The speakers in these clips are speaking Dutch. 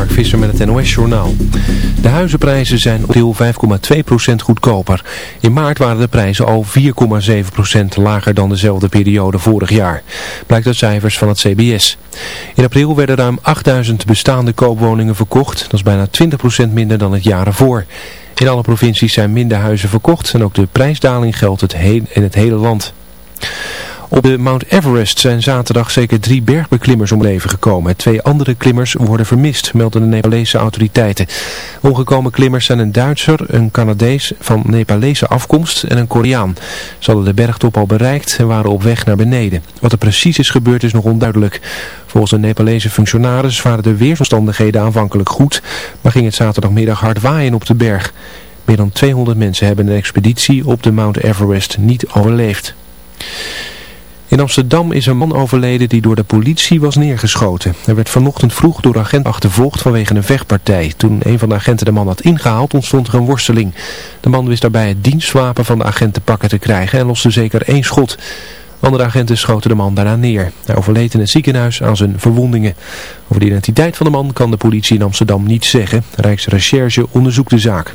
Mark Visser met het NOS-journaal. De huizenprijzen zijn op deel 5,2% goedkoper. In maart waren de prijzen al 4,7% lager dan dezelfde periode vorig jaar. Blijkt uit cijfers van het CBS. In april werden ruim 8000 bestaande koopwoningen verkocht. Dat is bijna 20% minder dan het jaar ervoor. In alle provincies zijn minder huizen verkocht en ook de prijsdaling geldt het in het hele land. Op de Mount Everest zijn zaterdag zeker drie bergbeklimmers om leven gekomen. Twee andere klimmers worden vermist, melden de Nepalese autoriteiten. Omgekomen klimmers zijn een Duitser, een Canadees van Nepalese afkomst en een Koreaan. Ze hadden de bergtop al bereikt en waren op weg naar beneden. Wat er precies is gebeurd is nog onduidelijk. Volgens een Nepalese functionaris waren de weersomstandigheden aanvankelijk goed, maar ging het zaterdagmiddag hard waaien op de berg. Meer dan 200 mensen hebben een expeditie op de Mount Everest niet overleefd. In Amsterdam is een man overleden die door de politie was neergeschoten. Hij werd vanochtend vroeg door agent achtervolgd vanwege een vechtpartij. Toen een van de agenten de man had ingehaald ontstond er een worsteling. De man wist daarbij het dienstwapen van de agent te pakken te krijgen en loste zeker één schot. Andere agenten schoten de man daarna neer. Hij overleed in het ziekenhuis aan zijn verwondingen. Over de identiteit van de man kan de politie in Amsterdam niet zeggen. Rijksrecherche onderzoekt de zaak.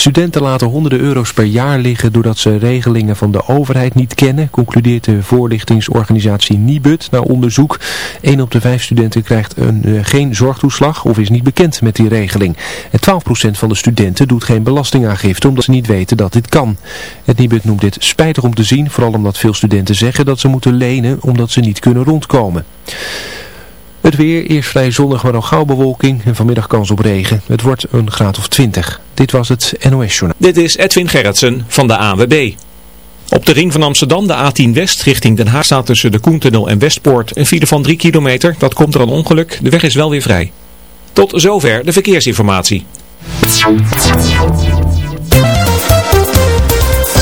Studenten laten honderden euro's per jaar liggen doordat ze regelingen van de overheid niet kennen, concludeert de voorlichtingsorganisatie Nibud na onderzoek. 1 op de 5 studenten krijgt een, uh, geen zorgtoeslag of is niet bekend met die regeling. En 12% van de studenten doet geen belastingaangifte omdat ze niet weten dat dit kan. Het Nibud noemt dit spijtig om te zien, vooral omdat veel studenten zeggen dat ze moeten lenen omdat ze niet kunnen rondkomen. Het weer, eerst vrij zonnig maar nog gauw bewolking en vanmiddag kans op regen. Het wordt een graad of 20. Dit was het NOS Journaal. Dit is Edwin Gerritsen van de AWB. Op de ring van Amsterdam, de A10 West, richting Den Haag staat tussen de Koentunnel en Westpoort een file van 3 kilometer. Dat komt er een ongeluk. De weg is wel weer vrij. Tot zover de verkeersinformatie.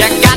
ya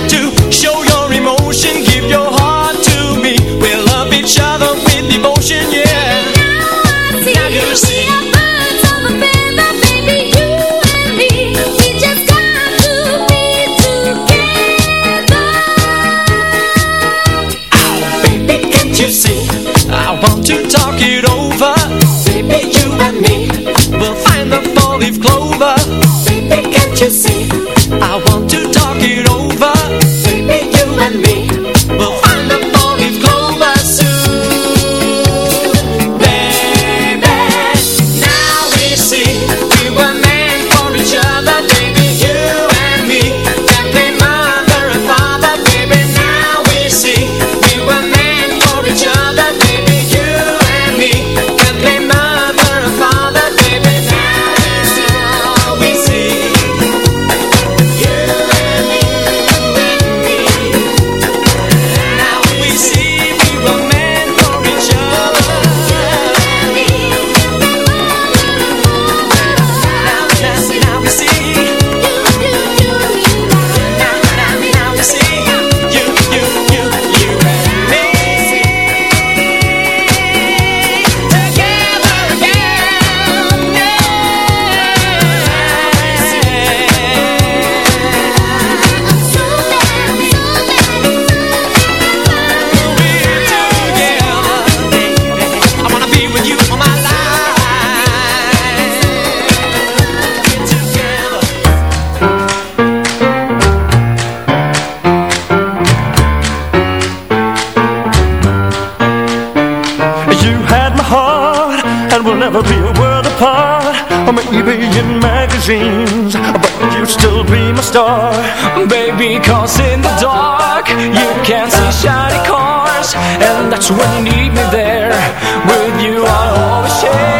We'll never be a world apart Or maybe in magazines But you'll still be my star. Baby, cause in the dark You can see shiny cars And that's when you need me there. With you I'll always share.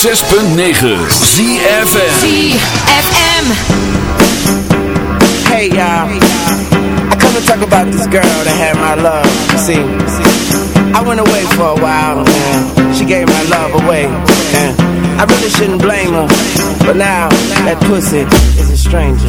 106.9 ZFM ZFM. Hey y'all, I come to talk about this girl that had my love. See, I went away for a while and she gave my love away. And I really shouldn't blame her, but now that pussy is a stranger.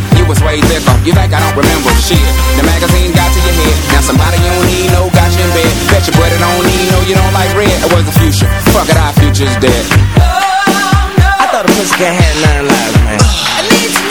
You was way thicker. You think I don't remember shit? The magazine got to your head. Now somebody you don't need, no got you in bed. Bet your buddy don't need, no you don't like red. It was the future. Fuck it, our future's dead. Oh, no. I thought a pussy cat had nine lives, man. I need to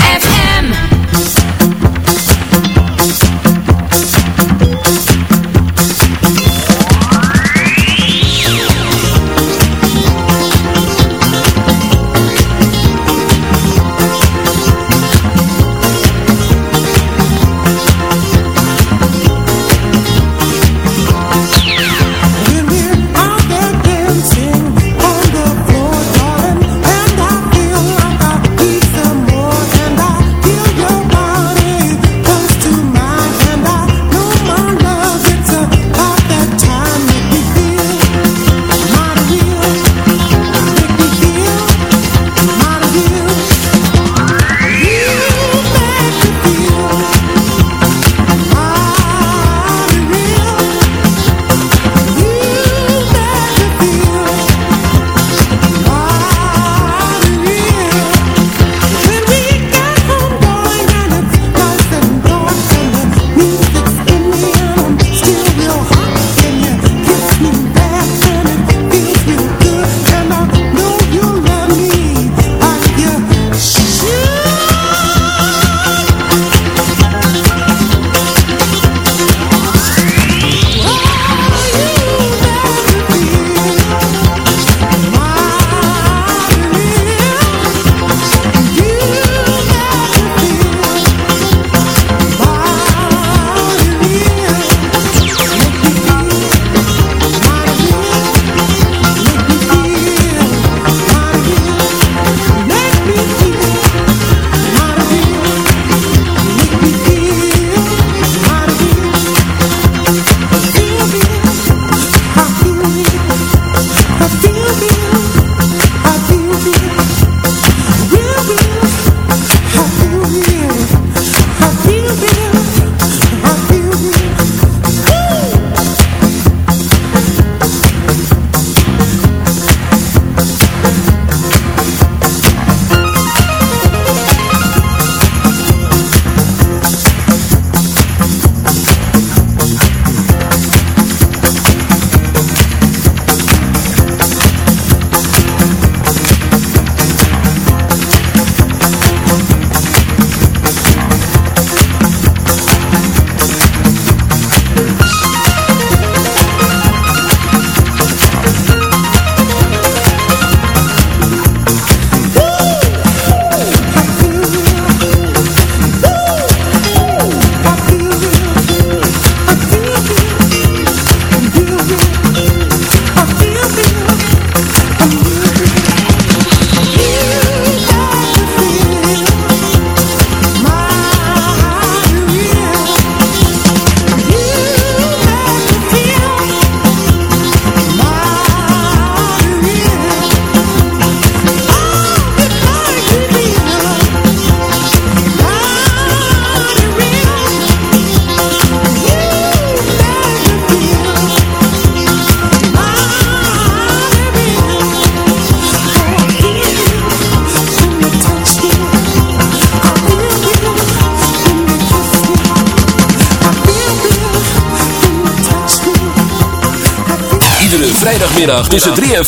De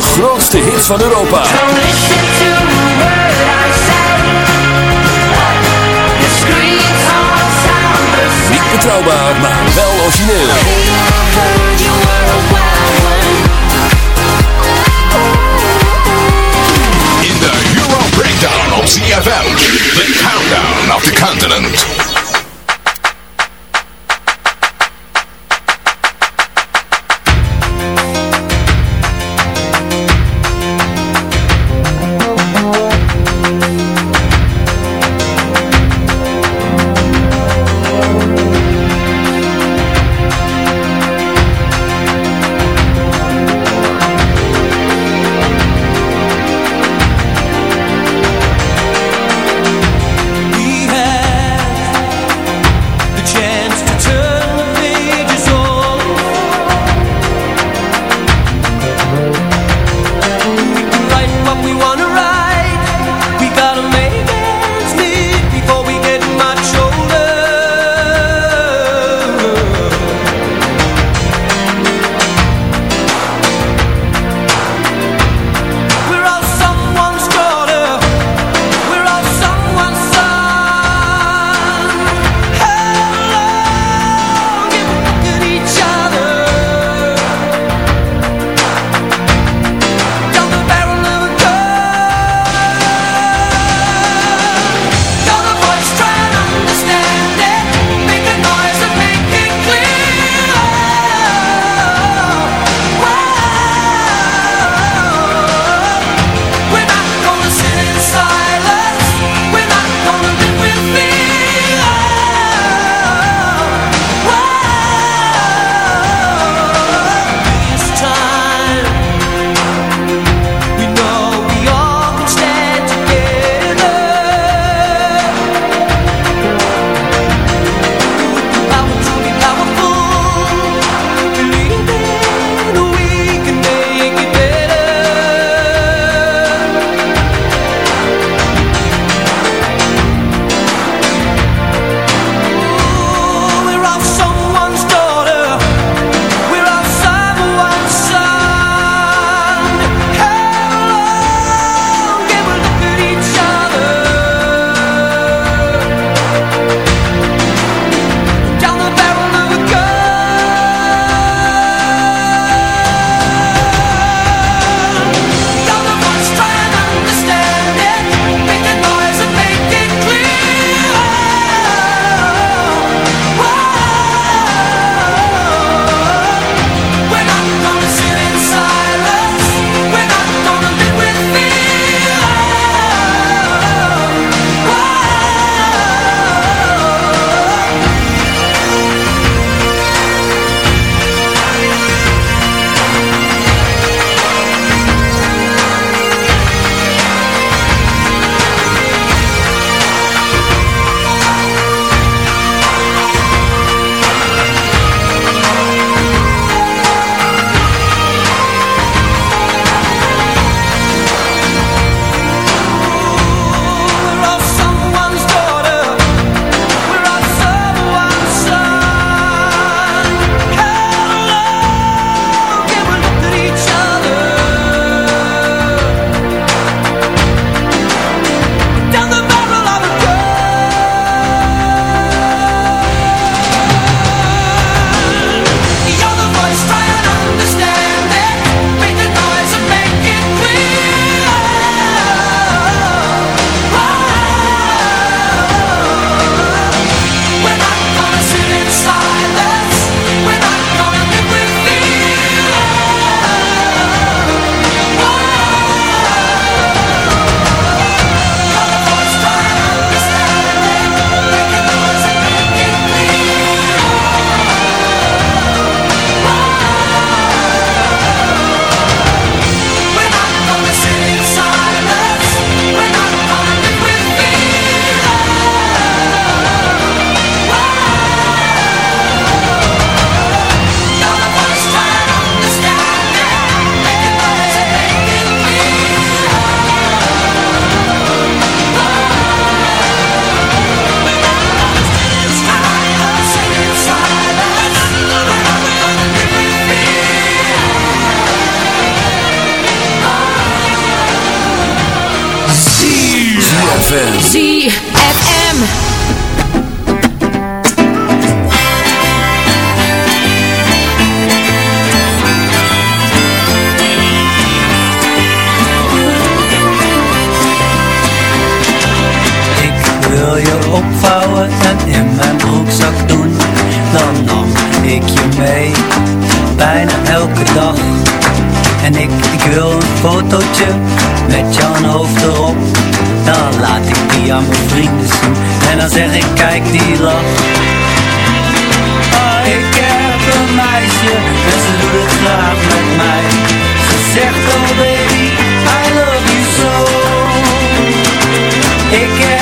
grootste hit van Europa. Niet betrouwbaar, maar wel origineel. In de Euro Breakdown op CFL, The Countdown of the Continent. Mijn vrienden zien. En dan zeg ik kijk die lach. Ah, ik heb een meisje en ze doet het graag met mij. Ze zegt oh baby, I love you so. Ik heb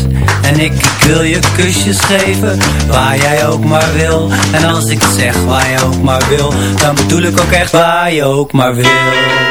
En ik, wil je kusjes geven waar jij ook maar wil. En als ik zeg waar je ook maar wil, dan bedoel ik ook echt waar je ook maar wil